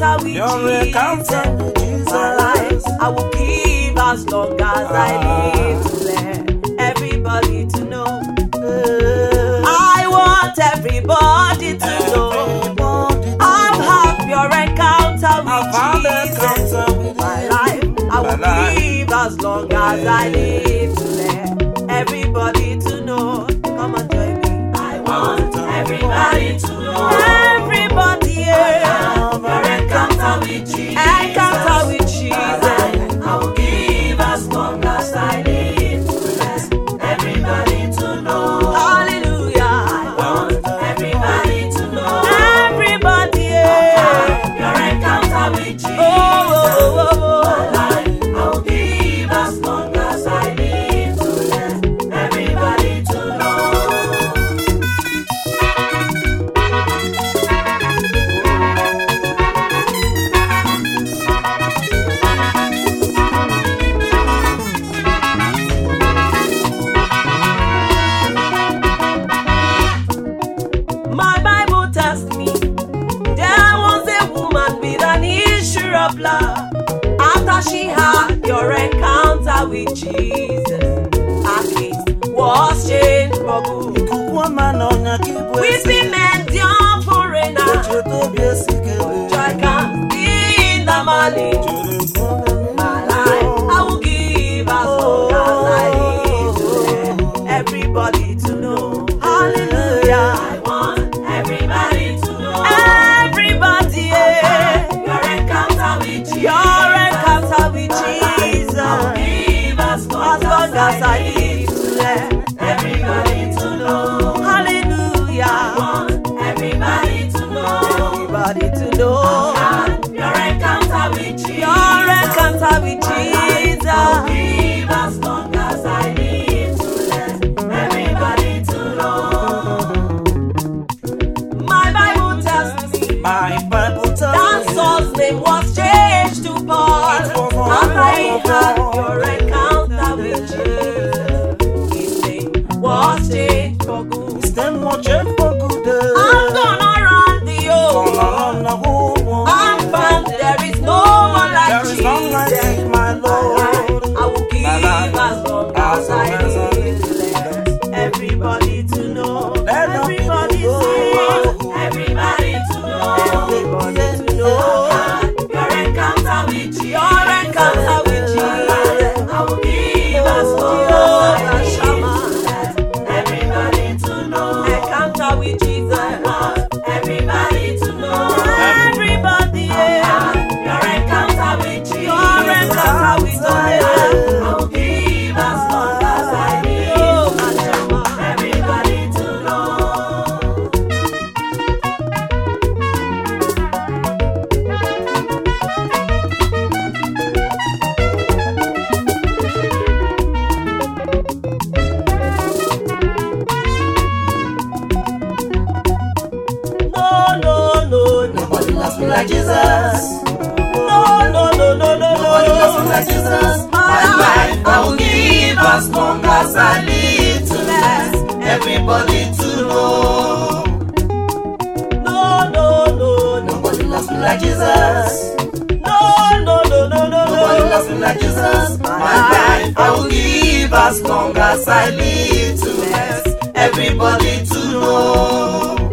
Encounter with Jesus. My life I will give as long as I ah. live to let everybody to know. I want everybody to know. I've had your encounter with Jesus. encounter with My life I will life. give as long as I live to let everybody she had your encounter with Jesus, her case was changed Everybody to know. Your encounter with Jesus. Your encounter with Jesus. I will give as long as I live to let everybody to know. My Bible tells me My Bible tells that me Saul's name was changed to Paul It was all after he had your encounter with Jesus. His name was changed for good. Stem watching for good like Jesus. No, no, no, no, no, nobody loves me like Jesus. My life I will give as long as I live to let everybody to know. No, no, no, nobody loves me like Jesus. No, no, no, no, no, nobody loves me like Jesus. My life I will give as long as I live to let everybody to know.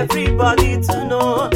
Everybody to know